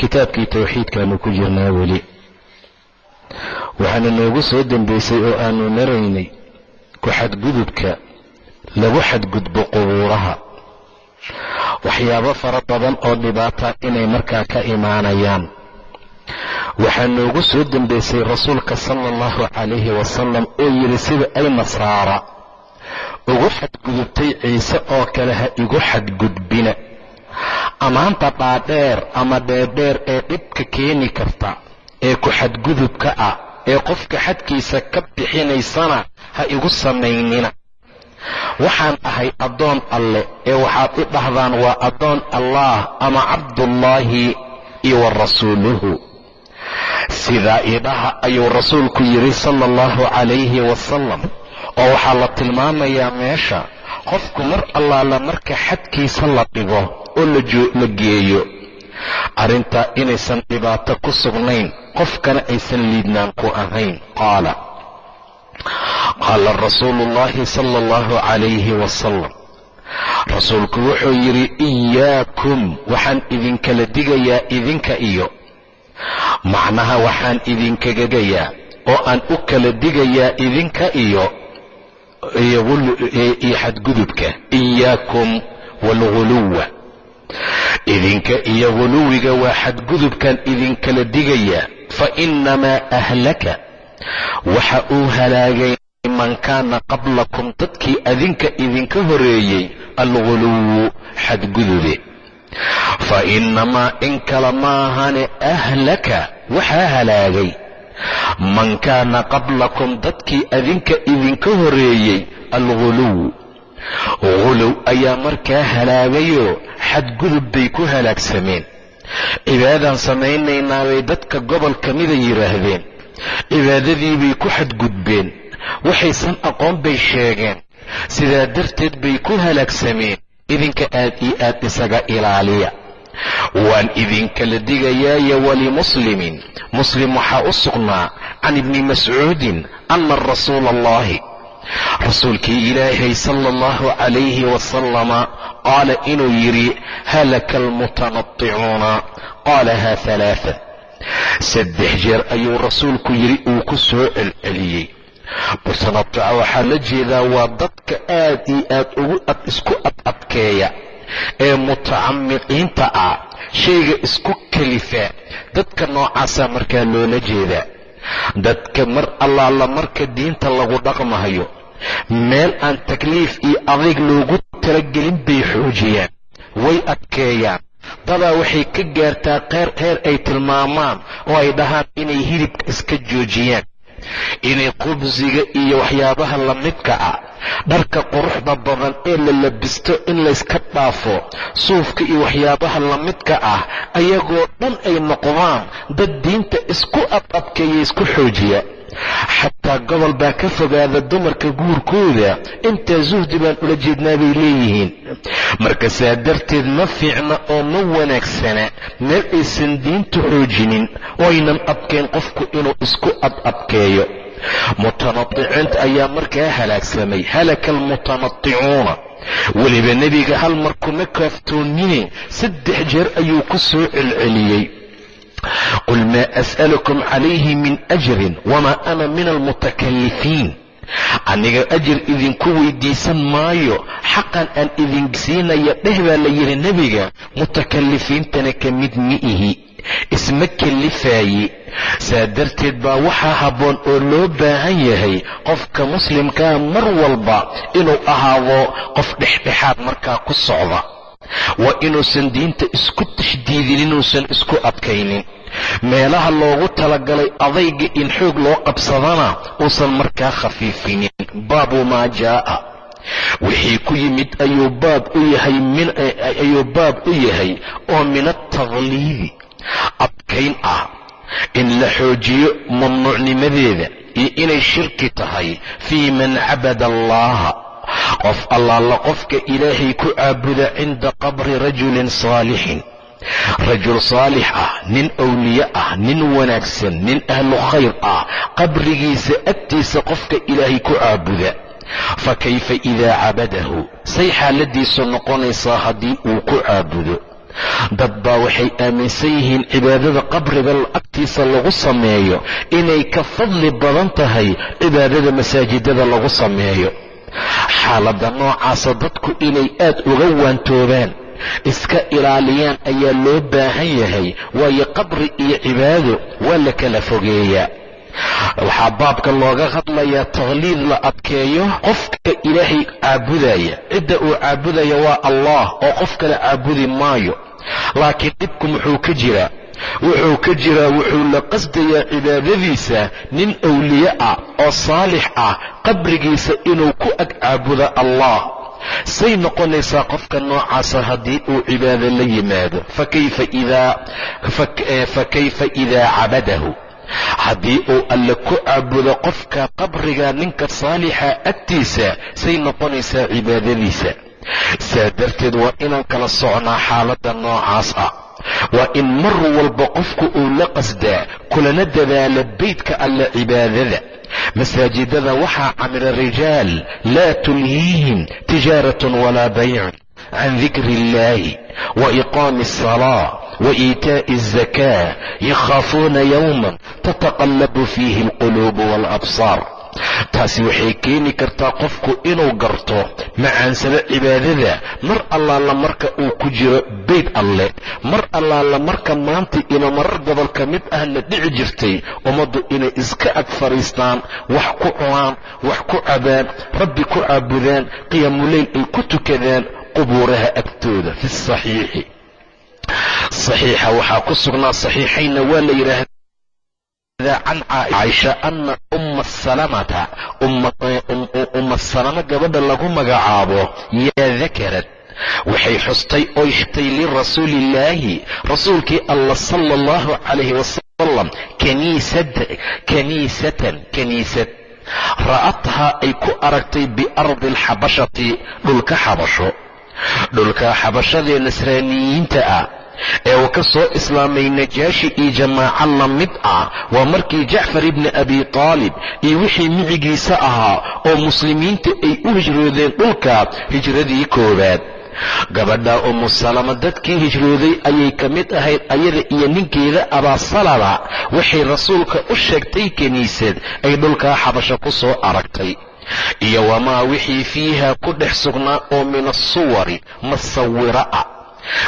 kitaabkii towxiidkaanu ku jirnaa weli. Waxaana noogu soo dambaysay oo aanu maraynay ku xadgudubka lagu xadgudbo qubuuraha. Waxyaabo fara badan oo dhibaata inay markaa ka imaanayaan. Waxaa noogu soo dambaysay rasuulka sala allahu calayhi wasalam oo yidhi sida ay nasaara ugu xadgudubtay ciise oo kale ha igu xadgudbina ammaanta dhaadheer ama dheerdheer ee dhibka keeni karta ee ku xadgudubka ah ee qofka xadkiisa ka bixinaysana ha igu samaynina. Waxaan ahay addoon alle ee waxaad i dhahdaan waa addoon allaah ama cabdullaahi iyo wa rasuuluhu. Sidaa idhaha ayuu rasuulku yidhi sala allahu calayhi wasalam oo waxaa la tilmaamayaa meesha qofku mar allaala marka xadkiisa la dhigo oo la geeyo arrintaa inaysan dhibaato ku sugnayn qofkana aysan liidnaan ku ahayn. Qaala qaala rasuulu ullaahi sala allahu calayhi wasalam rasuulku wuxuu yidhi iyaakum waxaan idinkala digayaa idinka iyo macnaha waxaan idinkaga gayaa oo aan u kala digayaa idinka iyo iyo xadgudubka iyaakum waalghuluwa idinka iyo guluwiga waa xadgudubkan idinkala digayaa fa innamaa ahlaka waxa uu halaagay man kaana qablakum dadkii adinka idinka horeeyey alguluwu xadgudube fa innamaa in kale maahane ahlaka waxaa halaagay man kaana qablakum dadkii adinka idinka horeeyey alguluw guluw ayaa markaa halaagayoo xadgudub bay ku halaagsameen cibaadaan samaynaynaa bay dadka gobol ka mida yidhaahdeen cibaadadii bay ku xadgudbeen. Waxaysan aqoon bay sheegeen. Sidaa darteed bay ku halaagsameen idinka aad iyo aad isaga ilaaliya waan idinkala digayaaye walimuslimin muslim waxaa u sugnaa can ibni mascuudin ana rasuula allahi rasuulkii ilaahay sala allahu calayhi wasalama qaala inuu yidhi halaka almutanaticuuna qaalaha halaaa saddex jeer ayuu rasuulku yidhi uu ku soo celceliyey. Mutanatica waxaa la jeedaa waa dadka aad iyo aad ugu isku adadkeeya ee mutacamiqiinta ah shayga isku kalifa dadka noocaasaa markaa loola jeedaa dadka mar allaala marka diinta lagu dhaqmahayo meel aan takliif iyo adayg loogu talagelin bay xoojiyaan way adkeeyaan. Dadaa waxay ka gaartaa qeyr heer ay tilmaamaan oo ay dhahaan inay hilibka iska joojiyaan inay qubsiga iyo waxyaabaha la midka ah dharka quruxda badan ee la labisto in layska dhaafo suufka iyo waxyaabaha la midka ah ayagoo dhan ay noqdaan dad diinta isku adadkeeya isku xoojiya xataa gobol baa ka fogaada dumarka guurkooda intaa suhdi baan ula jeednaa bay leeyihiin. Marka saa darteed ma fiicna oo ma wanaagsana meel aysan diintu xoojinin oo aynan adkayn qofku inuu isku adadkeeyo mutanaticiinta ayaa markaa halaagsamay halaka almutanaticuuna weliba nebiga hal mar kuma kaaftoonine saddex jeer ayuu ku soo celceliyey qul maa as'alukum calayhi min ajrin wamaa ana min almutakalifiin aniga ajir idinku weydiisan maayo xaqan aan idin siinaya dheh baa la yidhi nebiga mutakalifiintana ka mid mi ihi isma kelifaaye saa darteed baa waxaa habboon oo loo baahan yahay qofka muslimkaa mar walba inuu ahaado qof dhexdhexaad markaa ku socda waa inuusan diinta isku tashdiidin inuusan isku adkaynin. Meelaha loogu talagalay adayga in xoog loo qabsadana uusan markaa khafiifinin. Baabu maa jaa'a. Wixii ku yimid ayuu baab u yahay ayuu baab u yahay oo min altaqliidi adkayn ah. In la xoojiyo mamnuucnimadeeda iyo inay shirki tahay fii man cabada allaha qof allaala qofka ilaahay ku caabuda cinda qabri rajulin saalixin. Rajul saalix ah nin awliye ah nin wanaagsan nin ahlu khayr ah. Qabrigiisa agtiisa qofka ilaahay ku caabuda. Fa kayfa idaa cabadahu? Say xaaladiisu noqonaysaa haddii uu ku caabudo. Dad baa waxay aaminsan yihiin cibaadada qabriga agtiisa lagu sameeyo. Inay ka fadli badan tahay cibaadada masaajidada lagu sameeyo xaaladda noocaasa dadku inay aad uga waantoobaan iska ilaaliyaan ayaa loo baahan yahay waayo qabri iyo cibaado waa la kala fogeeyaa. Waxaa baabka looga hadlayaa takhliid la adkeeyo qofka ilaahay caabudaya. Cidda uu caabudaya waa allah oo qof kale caabudi maayo. Laakiin dhibku muxuu ka jiraa wuxuu ka jiraa wuxuu la qasdayaa cibaadadiisa nin awliye ah oo saalix ah qabrigiisa inuu ku ag caabudo allah. Say noqonaysaa qofka noocaasa haddii uu cibaado la yimaado. Fa kayfa idaa cabadahu. Haddii uu alle ku caabudo qofka qabriga ninka saalixa agtiisa say noqonaysaa cibaadadiisa. Saa darteed waa inaan kala socnaa xaaladda noocaas ah waa in mar walba qofku uu la qasdaa kulana dadaala beydka alle cibaadada. Masaajidada waxaa camira rijaal laa tulhiihim tijaaratun walaa baycun can dikri illahi wa iqaami asalaa wa iitaa'i azakaa yakhaafuuna yowman tataqallabu fiihi alquluubu waalabsaar taasi waxay keeni kartaa qofku inuu garto macaansado cibaadada. Mar allaala marka uu ku jiro beyd alleh mar allaala marka maanta ina marar gobol ka mid ah la dhici jirtay ummaddu inay iska ag fadhiistaan wax ku cunaan wax ku cabaan rabbi ku caabudaan qiyaamuleyl ay ku tukadaan qubuuraha agtooda. Fi saxiixi. Saxiixa waxaa ku sugnaa saxiixaynna waa la yidhaahda can caaisha ana umma salamata umma salama gabadha lagu magacaabo yaa dakarad waxay xustay oy xigtay lirasuuliillaahi rasuulkii alla sala allahu calayhi wasalam kaniisatan kaniisad ra'athaa ay ku aragtay biardi alxabashati dhulka xabasho dhulka xabashadee nasraaniyiinta ah ee uu ka soo islaamay najaashi iyo jamaaco la mid ah waa markii jacfar ibni abi taalib iyo wixii micigiisa ahaa oo muslimiinta ay u hijroodeen dhulka hijradii koowaad. Gabadha umu salama dadkii hijrooday ayay ka mid ahayd ayada iyo ninkeeda abaasalaba waxay rasuulka u sheegtay kiniisad ay dhulkaa xabasho ku soo aragtay. Iyo wamaa wixii fiiha ku dhex sugnaa oo min asuwari masawiro ah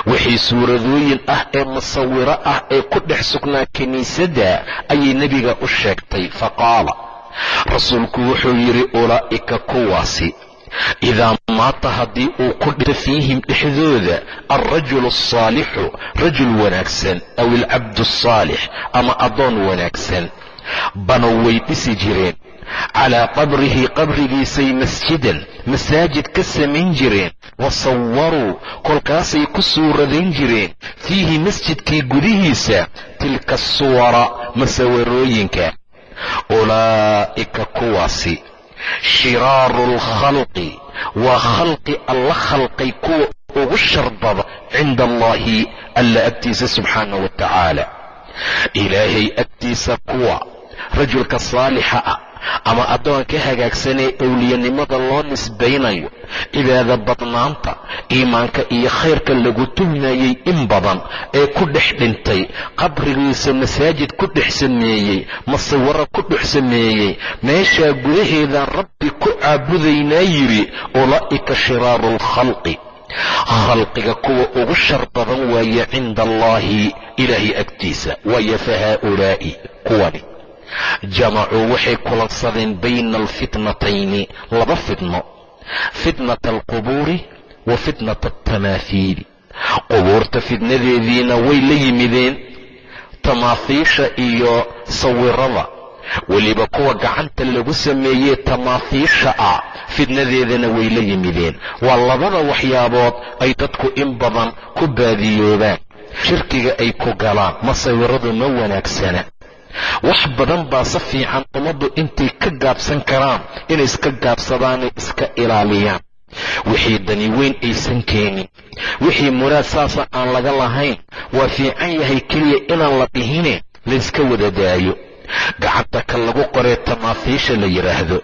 wixii suuradooyin ah ee musawiro ah ee ku dhex sugnaa kiniisadda ayay nebiga u sheegtay. Fa qaala rasuulku wuxuu yidhi ulaa'ika kuwaasi idaa maata haddii uu ku dhinto fiihim dhexdooda alrajulu asaalixu rajul wanaagsan aw alcabdu asaalix ama addoon wanaagsan banow way dhisi jireen. Calaa qabrihi qabrigiisay masjidan masaajid ka samayn jireen wa sawaruu kolkaasay ku suuradayn jireen fiihi masjidkii gudihiisa tilka asuwara masawarooyinka ulaa'ika kuwaasi shiraaru alkhalqi waa khalqi alla khalqay kuwa ugu shar bada cinda allahi alla agtiisa subxaana wa tacaala ilaahay agtiisa kuwa rajulka saalixa ah ama addoonka hagaagsanee owliyanimada loo nisbaynayo cibaado badnaanta iimaanka iyo khayrka lagu tuhmayey in badan ee ku dhex dhintay qabrigiisa masaajid ku dhex sameeyey masawiro ku dhex sameeyey meeshaa gudaheedaan rabbi ku caabudaynaa yidhi ulaa'ika shiraaru alkhalqi khalqiga kuwa ugu shar badan waaye cinda allaahi ilaahay agtiisa waayo fa haaulaa'i kuwani jamacuu waxay kulansadeen bayna alfitnatayni laba fitno. Fitnata alqubuuri wa fitnata altamaahiili qubuurta fitnadeediina way la yimideen tamaahiisha iyo sawirada weliba kuwa gacanta lagu sameeyey tamaahiisha ah fidnadeedana way la yimideen. Waa labada waxyaabood ay dadku in badan ku baadiyoobaan. Shirkiga ay ku galaan masawiradu ma wanaagsana wax badan baa si fiican ummaddu intay ka gaabsan karaan inay iska gaabsadaanay iska ilaaliyaan. Wixii dani weyn aysan keenin. Wixii muraad saasa aan laga lahayn waa fiican yahay keliya inaan la dhihine layska wada daayo. Gacanta ka lagu qoree tamaahiisha la yidhaahdo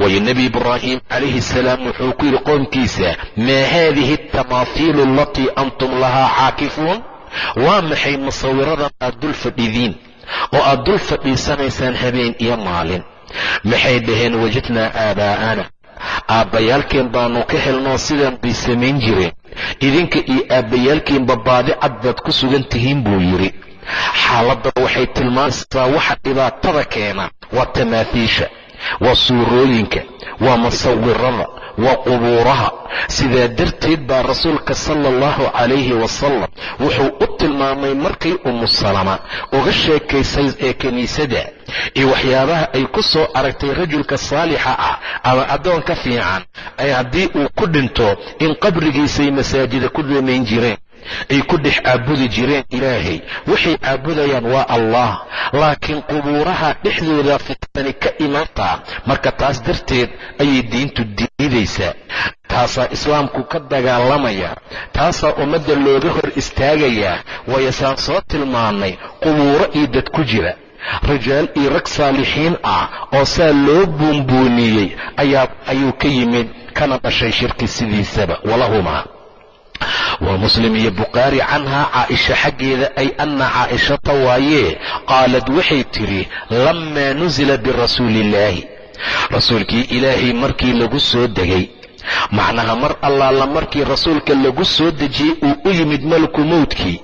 waayo nebi ibraahim calayhi salaam wuxuu ku yidhi qoomkiisa maa haadihi altamaahiilu alatii antum lahaa caakifuun? Waa maxay musawiradan aad dul fadhidiin oo aad dul fadhiisanaysaan habeen iyo maalin. Maxay dhaheen wajadnaa aabaa'ana aabbayaalkeen baanu ka helnoo sidaan bay samayn jireen. Idinka iyo aabbayaalkeenba baadi cad baad ku sugan tihiin buu yidhi. Xaaladda waxay tilmaamaysaa waxa dhibaatada keena. Waa tamaahiisha waa suurooyinka waa musawirada waa qubuuraha. Sidaa darteed baa rasuulka sala allahu calayhi wasalam wuxuu u tilmaamay markay umu salama uga sheekaysay ee kiniisada iyo waxyaabaha ay ku soo aragtay rajulka saalixa ah ama addoonka fiican ay haddii uu ku dhinto in qabrigiisay masaajida ku damayn jireen ay ku dhex caabudi jireen ilaahay. Waxay caabudayaan waa allah. Laakiin qubuuraha dhexdooda fitani ka imaantaa marka taas darteed ayay diintu diidaysaa. Taasaa islaamku ka dagaalamaya. Taasaa ummadda looga hor istaagayaa waayo saan soo tilmaannay qubuuro iyo dad ku jira. Rajaal iyo rag saalixiin ah oo saa loo buunbuuniyey ayuu ka yimid kana dhashay shirki sidiisaba. Walahumaa waa muslim iyo bukhaari canhaa caaisha xaggeeda ay anna caa'ishata waayee qaalad waxay tidhi lammaa nusila birasuuliillaahi rasuulkii ilaahay markii lagu soo degay. Macnaha mar allaala markii rasuulka lagu soo dejiyey uu u yimid malaku mowdkii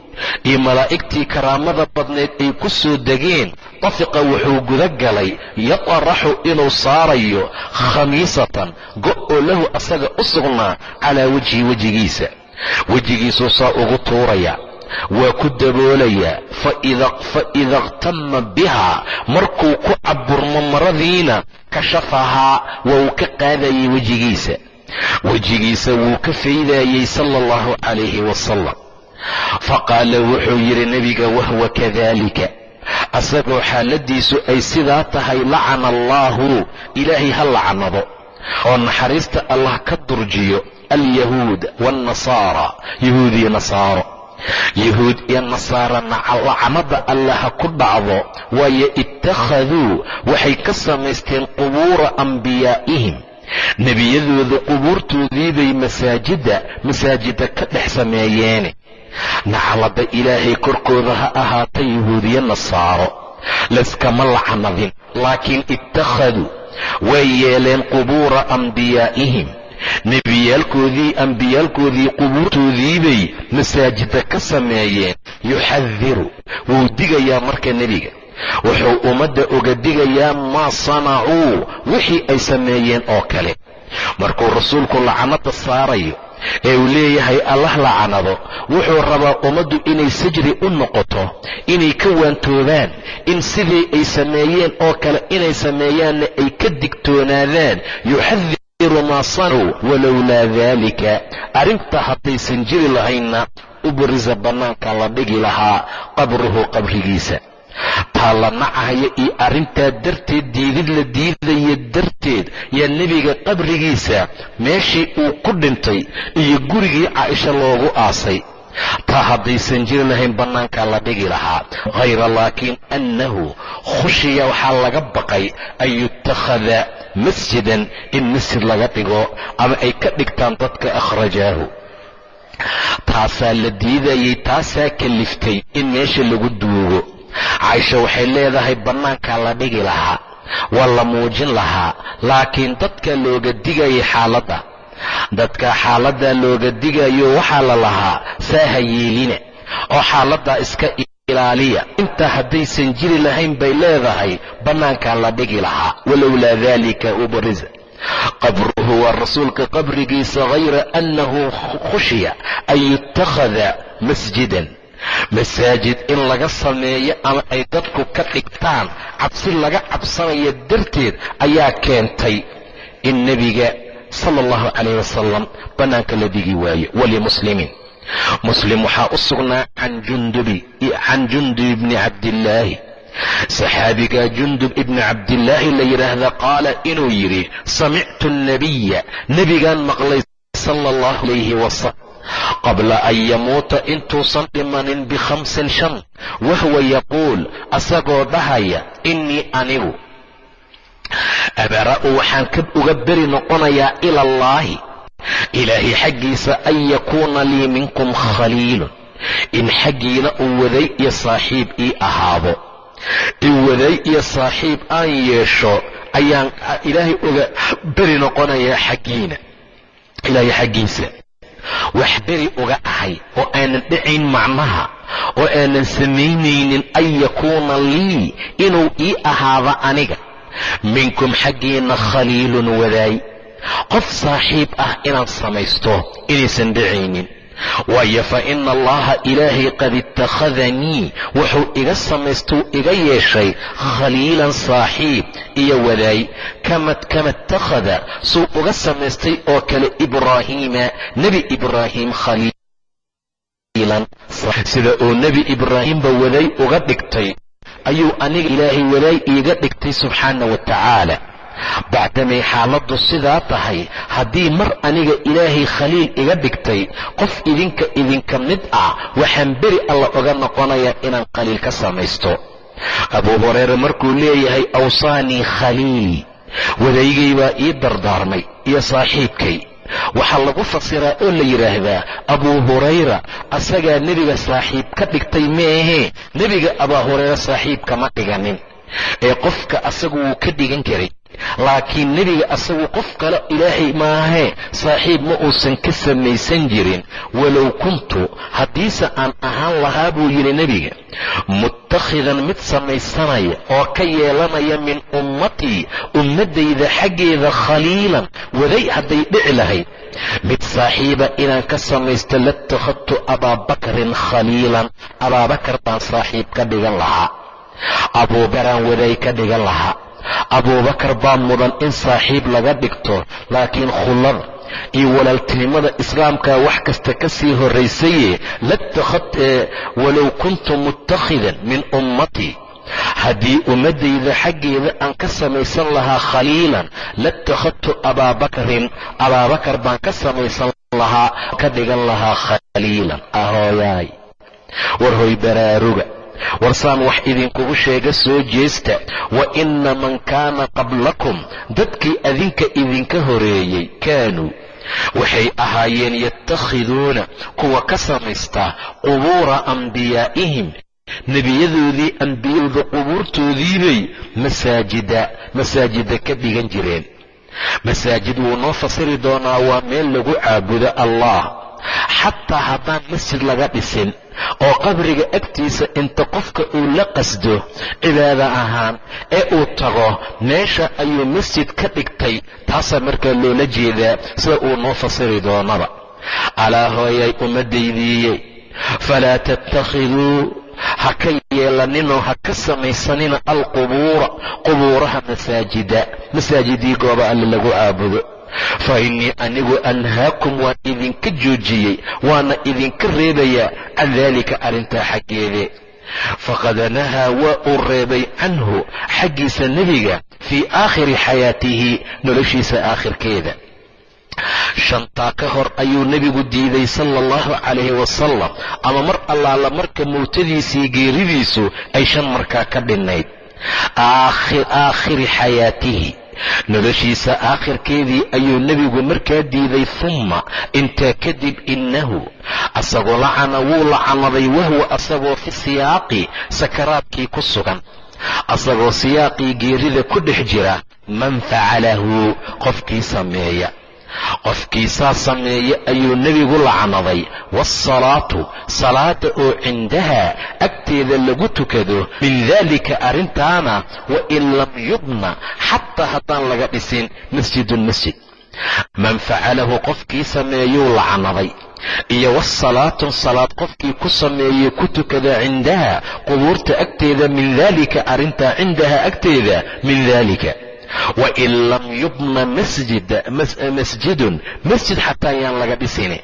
iyo malaa'igtii karaamada badneed ay ku soo degeen tafiqa wuxuu guda galay yataraxu inuu saarayo khamiisatan go' oo lahu asaga u sugnaa calaa wejhi wejigiisa wejigiisuu saa ugu tuuraya waa ku daboolayaa fa ida iqtama bihaa markuu ku caburmo maradiina kashafahaa waa uu ka qaadayay wejigiisa. Wejigiisa wuu ka faydayey sala allahu calayhi wasalam faqaala wuxuu yidhi nebiga wahwa kadalika asagoo xaaladiisu ay sidaa tahay lacana allaahu ilaahay ha lacanado oo naxariista allah ka durjiyo alyahuud waannasaara yahuud iyo nasaaro yahuud iyo nasaara lacanada alla ha ku dhacdo waayo ittakhaduu waxay ka samaysteen qubuura ambiyaa'ihim nebiyadooda qubuurtoodiibay masaajidda masaajida ka dhex sameeyeene naclada ilaahay korkooda ha ahaata yahuudiyo nasaaro layskama lacanadin laakiin ittakhaduu way yeeleen qubuura ambiyaa'ihim nebiyaalkoodii ambiyaalkoodii qubuurtoodiibay masaajida ka sameeyeen. Yuxadiru wuu digayaa marka nebiga. Wuxuu ummadda uga digayaa maa sanacuu wixii ay sameeyeen oo kale. Markuu rasuulku lacanada saarayo ee uu leeyahay allah lacanado wuxuu rabaa ummaddu inay sajri u noqoto inay ka waantoobaan in sidii ay sameeyeen oo kale inay sameeyaanna ay ka digtoonaadaan yuxadiru maa sanacuu walowlaa daalika arrinta haddaysan jiri lahaynna ubrisa bannaanka la dhigi lahaa qabruhu qabrigiisa taa la nacahaya iyo arrintaa darteed diidid la diidaya darteed yaa nebiga qabrigiisa meeshii uu ku dhintay iyo gurigii caaisha loogu aasay taa haddaysan jiri lahayn bannaankaa la dhigi lahaa hayra laakiin annahu khushiya waxaa laga baqay an yutakhada masjidan in masjid laga dhigo ama ay ka dhigtaan dadka akhrajaahu. Taasaa la diidayay taasaa kaliftay in meesha lagu duugo. Caaisha waxay leedahay bannaankaa la dhigi lahaa waa la muujin lahaa laakiin dadka looga digayay xaaladda. Dadka xaaladdaa looga digayo waxaa la lahaa saaha yeelina oo xaaladdaa iska ilaaliya. Intaa haddaysan jiri lahayn bay leedahay bannaankaa la dhigi lahaa. Walowlaa dalika ubriza qabruhu waa rasuulka qabrigiisa hayra annahu khushiya an yutakhada masjidan. Masaajid in laga sameeyo ama ay dadku ka dhigtaan cabsi laga cabsanaya darteed ayaa keentay in nebiga sala allahu calayh wasalam bannaanka la dhigi waayo. Walimuslimiin muslim waxaa u sugnaa can jundub ibni cabdillaahi saxaabiga jundub ibni cabdillaahi la yidhaahda qaala inuu yidhi samictu nabiya nebigaan maqlay sala allahu alayhi wasalam qabla an yamuuta intuusan dhimanin bikhamsin shan. Wahuwa yaquul asagoo dhahaya innii anigu. Abara'u waxaan ka uga beri noqonayaa ila allaahi ilaahay xaggiisa an yakuuna lii minkum khaliilun in xaggiina uu waday iyo saaxiib ii ahaado in waday iyo saaxiib aan yeesho ayaan ilaahay uga beri noqonayaa xaggiina ilaahay xaggiisa wax beri uga ahay oo aanan dhacayn macnaha oo aanan samaynaynin an yakuuna lii inuu ii ahaado aniga minkum xaggiina khaliilun wadaay qof saaxiib ah inaan samaysto inaysan dhacaynin waayo fa ina allaha ilaahay qad ittakhadanii wuxuu iga samaystuu iga yeeshay khaliilan saaxiib iyo wadaay. Kama ittakhada suu uga samaystay oo kale ibraahiima nebi ibraahim khaliilan sida uu nebi ibraahimba wadaay uga dhigtay ayuu aniga ilaahay wadaay iiga dhigtay subxaana wa tacaala bacdamay xaaladdu sidaa tahay haddii mar aniga ilaahay khaliil iga dhigtay qof idinka idinka mid ah waxaan beri alla oga noqonayaa inaan khaliil ka samaysto. Abuu hureyre markuu leeyahay awsaanii khaliili wadaygay baa ii dardaarmay iyo saaxiibkay. Waxaa lagu fasiraa oo la yidhaahdaa abuu hurayra asagaa nebiga saaxiib ka dhigtay meehee nebiga abaa hureyre saaxiib kama dhiganin. Ee qofka asagu wuu ka dhigan karay laakiin nebiga asagu qof kale ilaahay maahee saaxiib ma uusan ka samaysan jirin. Walow kuntu haddiise aan ahaan lahaa buu yidhi nebiga mutakhidan mid samaysanaya oo ka yeelanaya min ummatii ummaddayda xaggeeda khaliilan waday hadday dhici lahayd. Mid saaxiiba inaan ka samaysto latakhadtu abaabakrin khaliilan abaabakar baan saaxiib ka dhigan lahaa. Abuubaraan waday ka dhigan lahaa abuubakar baa mudan in saaxiib laga dhigto laakiin khullada iyo walaaltinimada islaamka wax kasta ka sii horraysaye walow kuntu mutakhidan min ummatii haddii ummaddayda xaggeeda aan ka samaysan lahaa khaliilan latakhadtu abaabakrin abaabakar baan ka samaysan lahaa ka dhigan lahaa khaliilan. Ahooyaay war hoy baraaruga warsaan wax idinkugu sheega soo jeesta. Wa inna man kaana qablakum dadkii adinka idinka horeeyey kaanuu waxay ahaayeen yatakhiduuna kuwa ka samaysta qubuura ambiyaa'ihim. Nebiyadoodii ambiyada qubuurtoodiibay masaajida masaajida ka dhigan jireen. Masaajid wuu noo fasiri doonaa waa meel lagu caabudo allah xataa haddaan masjid laga dhisin oo qabriga agtiisa inta qofka uu la qasdo cibaado ahaan ee uu tago meesha ayuu masjid ka dhigtay taasaa markaa loola jeedaa sida uu noo fasiri doonaba. Alaa hooyay ummaddaydiiyey falaa tattakhiduu ha ka yeelaninoo ha ka samaysanina alqubuura qubuuraha masaajida masaajidii gooba alle lagu caabudo fa innii anigu anhaakum waan idinka joojiyey waana idinka reebayaa can daalika arrintaa xaggeede. Faqad nahaa waa uu reebay canhu xaggiisa nebiga fii aakhiri xayaatihi noloshiisa aakhirkeeda. Shantaa ka hor ayuu nebigu diiday sala allahu calayhi wasalam ama mar allaala marka mowtadiisii geeridiisu ay shan markaa ka dhinnayd. Aakhiri xayaatihi noloshiisa aakhirkeedii ayuu nebigu markaa diiday humma intaa kadib innahu asagoo lacana wuu lacanaday wahwa asagoo fi siyaaqi sakaraadkii ku sugan. Asagoo siyaaqii geerida ku dhex jira man facalahu qofkii sameeya qofkiisaa sameeye ayuu nebigu lacnaday. Waasalaatu salaada oo cindaha agteeda lagu tukado. Min daalika arrintaana wa in lam yubna xataa haddaan laga dhisin masjidun masjid. Man facalahu qofkii sameeyuu lacnaday. Iyo wasalaatun salaad qofkii ku sameeyey ku tukada cindaha qubuurta agteeda min daalika arrintaa cindaha agteeda min daalika wain lam yubna masjidun masjid xataa ayaan laga dhisini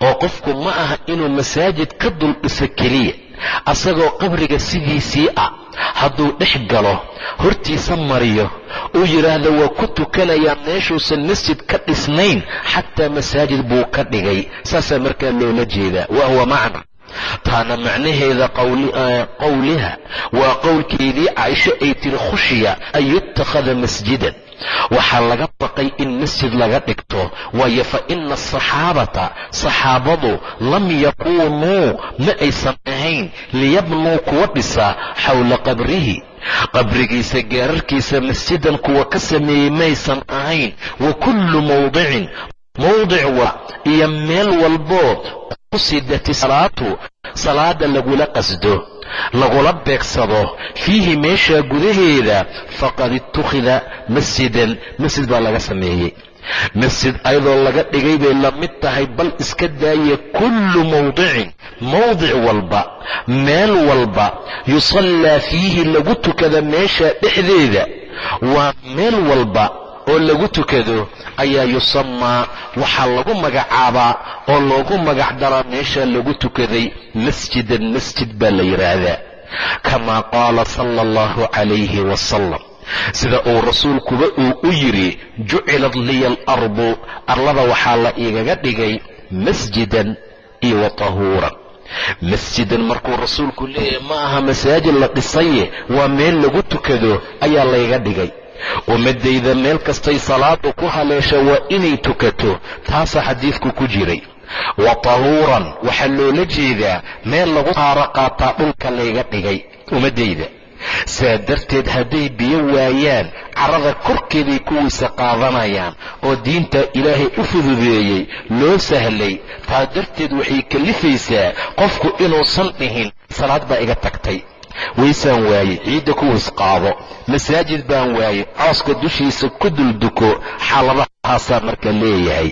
oo qofku ma aha inuu masaajid ka dul dhiso keliya asagoo qabriga sidiisii ah hadduu dhex galo hortiisa mariyo uu yidhaahdo waa ku tukanayaa meeshuusan masjid ka dhisnayn xataa masaajid buu ka dhigay saasaa markaa loola jeedaa wa macna taana macnaheeda qowliha waa qowlkeedii caaisho ay tiri khushiya an yutakhada masjidan. Waxaa laga baqay in masjid laga dhigto waayo fa ina asaxaabata saxaabadu lam yakuunuu ma aysan ahayn liyabnuu kuwa dhisa xowla qabrihi. Qabrigiisa gaararkiisa masjidan kuwa ka sameeyey maysan ahayn. Wa kullu mawdicin mawdic wa iyo meel walboo qusidati salaatu salaada lagula qasdo lagula beegsado. Fiihi meesha gudaheeda faqad itukhida masjidan. Masjid baa laga sameeyey. Masjid ayadoo laga dhigay bay la mid tahay bal iska daaya kullu mawdicin mawdic walba meel walba. Yusallaa fiihi lagu tukada meesha dhexdeeda. Waa meel walba oo lagu tukado ayaa yusamaa waxaa lagu magacaabaa oo loogu magac daraa meesha lagu tukaday masjidan masjid baa la yidhaahdaa kamaa qaala sala allahu calayhi wasalam sida uu rasuulkuba uu u yidhi jucilat liya alardu arlada waxaa la igaga dhigay masjidan iyo wa tahuuran. Masjidan markuu rasuulku leeyahay ma aha masaajid la dhisaye waa meel lagu tukado ayaa layga dhigay ummadayda meel kastay salaadu ku haleesha waa inay tukato taasaa xadiidku ku jiray. Wa tahuuran waxaa loola jeedaa meel lagu taaro qaataa dhulka layga dhigay ummaddayda saa darteed hadday biyo waayaan carrada korkeeday ku weyse qaadanayaan oo diinta ilaahay u fududeeyey loo sahlay taa darteed waxay kalifaysaa qofku inuusan dhihin salaad baa iga tagtay waysaan waaye ciidda ku ways masaajid baan waaye cooska dushiisa ku dulduko xaaladahaasaa marka leeyahay.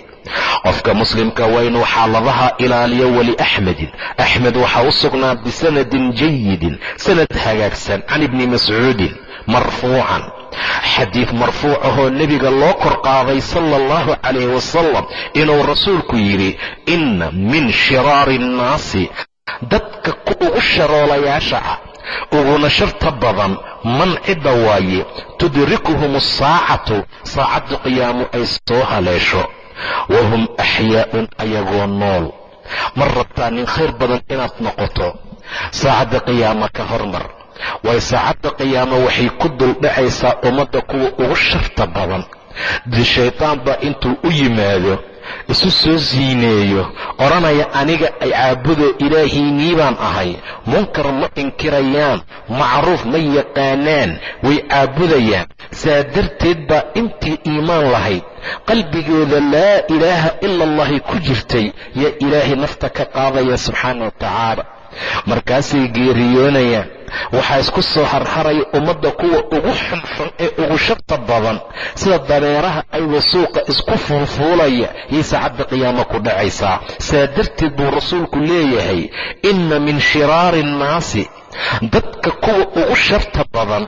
Qofka muslimka waa inuu xaaladaha ilaaliyo weli axmedin. Axmed waxaa u sugnaa bisanadin jayidin sanad hagaagsan can ibni mascuudin marfuucan. Xadiid marfuuc ahoo nebiga loo kor qaaday sala allahu calayh wasalam inuu rasuulku yidhi inna min shiraari annaasi dadka ku ugu sharoolayaasha ah uguna sharta badan man cidda waaye tudrikuhum asaacatu saacadda qiyaamu ay soo haleesho. Wahum axyaa'un ayagoo nool. Ma rabtaa nin khayr badan inaad noqoto? Saacadda qiyaama ka hormar. Waayo saacadda qiyaama waxay ku duldhacaysaa ummadda kuwa ugu sharta badan. Di shaydaan baa intuu u yimaado isu soo siineeyo odhanaya aniga ay caabudoo ilaahiinii baan ahay. Munkar ma inkirayaan macruuf ma yaqaanaan way caabudayaan. Saa darteed baa intii iimaan lahayd qalbigooda laa ilaaha ila allahi ku jirtay. Yaa ilaahay nafta ka qaadaya subxaana wa tacaala. Markaasay geeriyoonayaan waxaa isku soo harharaya ummadda kuwa ugu xunxun ee ugu sharta badan. Sida dareeraha aywa suuqa isku fuulfuulaya yay saacadda qiyaamo ku dhacaysaa saa darteed buu rasuulku leeyahay inna min shiraari annaasi dadka kuwa ugu sharta badan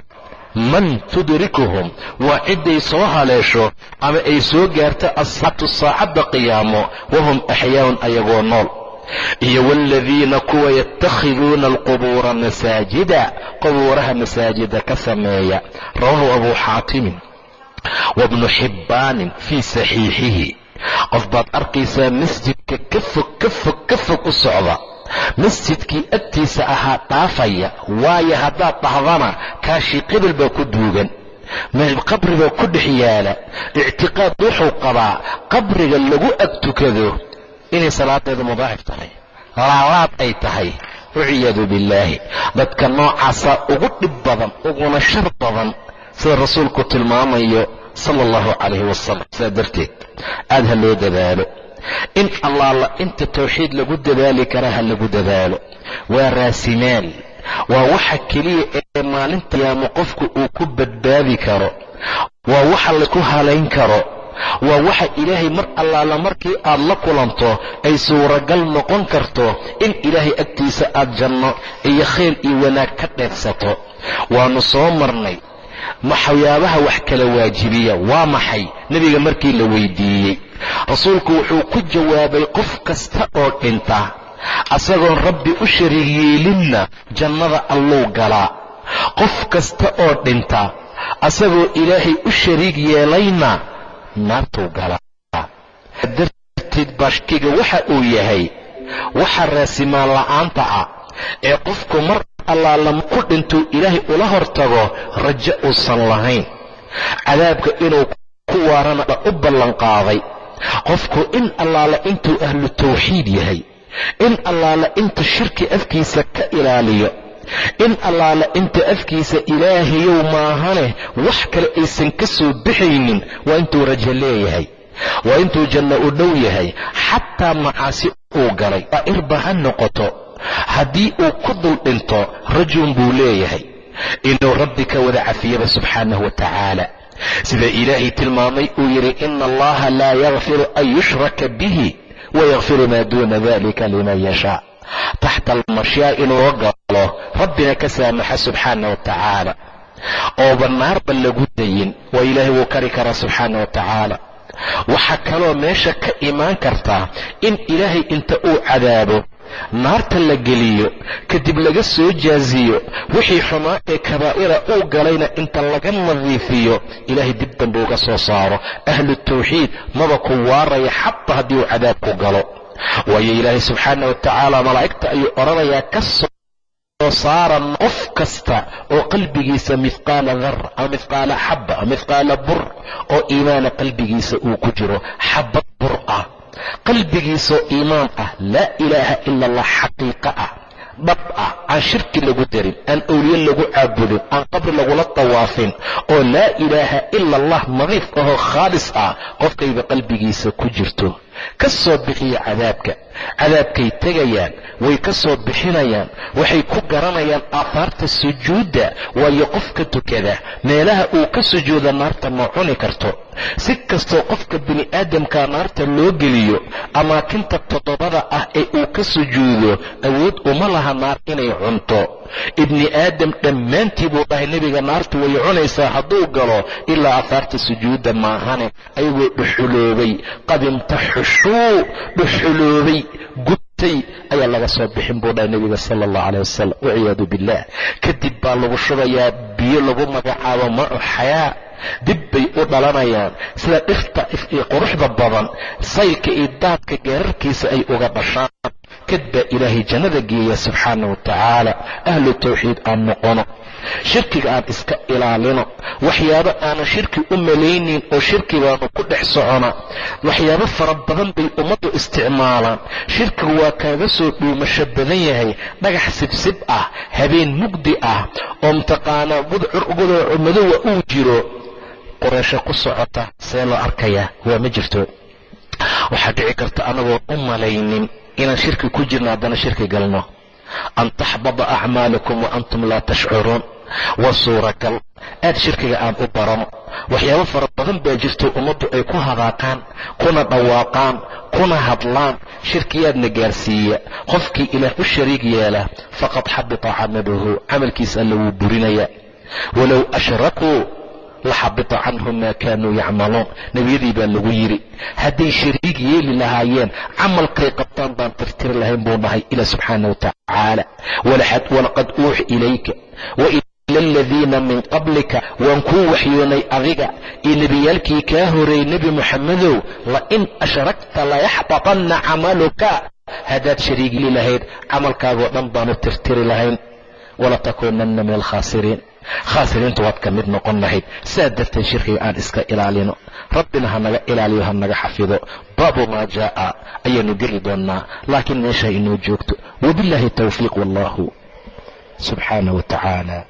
man tudrikuhum? Waa cidday soo haleesho ama ay soo gaarto asxaabtu saacadda qiyaamo wahum axyaa'un ayagoo nool iyo waaladiina kuwa yatakhiduuna alqubuura masaajida qubuuraha masaajida ka sameeya. Rawahu abuu xaatimin wabnu xibbaanin fii saxiixihi. Qof baad arkaysaa masjidka ka fog ka fog ka fog u socda masjidkii agtiisa ahaa dhaafaya waayo haddaad dhahdana kaashii qibil baa ku duugan. Qabri baa ku dhex yaalla ictiqaad wuxuu qabaa qabriga lagu ag tukado inay salaadeedu mudaacif tahay. Laalaad ay tahay. Walciyaadu billaahi. Dadka noocaasaa ugu dhib badan uguna shar badan sida rasuulku tilmaamayo sala allahu calayhi wasalam saa darteed aad ha loo dadaalo. In allaala inta tawxiid lagu dadaali karaa ha lagu dadaalo. Waa raasimaal waa waxa keliya ee maalinta yaamo qofku uu ku badbaadi karo. Waa waxa laku halayn karo waa waxa ilaahay mar allaala markii aad la kulanto ay suuragal noqon karto in ilaahay agtiisa aad janno iyo khayr iyo wanaag ka dheefsato waannu soo marnay. Waxyaabaha wax kala waajibiya? Waa maxay? Nebiga markii la weydiiyey. Rasuulku wuxuu ku jawaabay qof kasta oo dhinta asagoon rabbi u shariig yeelinna jannada alluu galaa. Qof kasta oo dhinta asagoo ilaahay u shariig yeelayna naartuu galaa darteed baashkiga waxa uu yahay waxa raasimaan la'aanta ah ee qofku mar allaalama ku dhintuu ilaahay ula hortago rajo uusan lahayn. Cadaabka inuu ku waarana dha u ballanqaaday qofku in allaala intuu ahlu tawxiid yahay in allaala inta shirki afkiisa ka ilaaliyo in allaala inta afkiisa ilaahayow maahane wax kale aysan ka soo bixaynin waa intuu rajo leeyahay waa intuu janno u dhow yahay xataa macaasi uu galay. Daa'irba ha noqoto haddii uu ku dul dhinto rajun buu leeyahay. Inuu rabbi ka wada cafiyaba subxaanahu wa tacaala. Sida ilaahay tilmaamay uu yidhi ina allaha laa yakfiru an yushraka bihi wayakfiru maa duuna dalika liman yashaa taxta almashyaa inuu galo rabbina ka saamaxa subxaana wa tacaala ooba naarba lagu dayin waa ilaahay wuu kari karaa subxaana wa tacaala waxaa kaloo meesha ka imaan kartaa in ilaahay inta uu cadaabo naarta la geliyo kadib laga soo jaaziyo wixii xumaa ee kabaa'ira uu galayna inta laga nadiifiyo ilaahay dib dambe uga soo saaro ahlu tawxiid maba ku waaraya xataa haddii uu cadaabku galo waayo ilaahay subxaana wa tacaala malaa'igta ayuu odhanayaa ka soo saara qof kasta oo qalbigiisa mihqaala dar ama mihqaala xaba ama mihqaala bur oo iimaana qalbigiisa uu ku jiro. Xabad bur ah. Qalbigiisoo iimaan ah. Laa ilaaha ila allah xaqiiqa ah. Dhab ah. Aan shirki lagu darin. Aan owliye lagu caabudin. Aan qabri lagula tawaafin. Oo laa ilaaha ila allah nadiif ahoo khaalis ah. Qofkayba qalbigiisa ku jirto ka soo bixiya cadaabka. Cadaabkay tegayaan way ka soo bixinayaan waxay ku garanayaan aahaarta sujuudda waayo qofka tukada meelaha uu ka sujuuda naarta ma cuni karto. Si kastoo qofka bini aadamka naarta loo geliyo amaakinta toddobada ah ee uu ka sujuudo awood uma laha naar inay cunto ibni aadam dhammaantii buu dhahay nebiga naartu way cunaysaa hadduu galo ilaa aahaarta sujuudda maahane ayagoo dhuxuloobay. Qad imtaxushuu dhuxuloobay gubtay ayaa laga soo bixin buu dhahay nebiga sala allahu caleyh wasalam waciyaadu billah kadib baa lagu shubayaa biyo lagu magacaabo ma'u xayaa. Dib bay u dhalanayaan. Sida dhirta quruxda badan saylka iyo daadka geerarkiisa ay uga dhashaan kad baa ilaahay jannada geeya subxaana wa tacaala ahlu tawxiid aan noqono. Shirkiga aan iska ilaalino waxyaabo aanan shirki u malaynin oo shirki baanu ku dhex socona waxyaabo fara badan bay ummaddu isticmaalaan. Shirkigu waa kaaga soo dhuumasho badan yahay dhagax sibsib ah habeen mugdi ah oo mtaqaanaa gudcur madowa uu jiro. Qureesho ku socota see loo arkayaa waa ma jirto. Waxaa dhici karta anagoon u malaynin inaan shirki ku jirno haddana shirki galno. An taxbada acmaalakum wa antum laa tashcuruun. Waa suuragal aad shirkiga aan u barano waxyaabo fara badan baa jirto ummaddu ay ku hadaaqaan kuna dhawaaqaan kuna hadlaan. Shirkiyaadna gaarsiiya. Qofkii ilaah u shariig yeela faqad xabita camaluhu camalkiisa alla wuu burinaya walow ashrakuu laxabita canhum maa kaanuu yacmaluun. Nebiyadii baa lagu yidhi hadday shariig yeeli lahaayeen camalkay qabtaan baan tirtiri lahayn buu dhahay ila subxaana wa tacaala. Walaqad uuxi ilayka waila min qablika waan kuu waxyoonay adiga. Iyo nebiyaalkii kaa horeeyey nebi moxamedow lain ashrakta layaxbatanna camaluka. Haddaad shariig yeeli lahayd camalkaagoo dhan baanu tirtiri lahayn. Walatakuunanna min alkhaasiriin khaasiriinta waad ka mid noqon lahayd. Saa darteed shirkiga aan iska ilaalino. Rabbina ha naga ilaaliyo ha naga xafido. Baabu maa jaa'a ayaanu geli doonnaa. Laakiin meesha inoo joogto. Wabillahi tawfiiq wallahu subxaana wa tacaala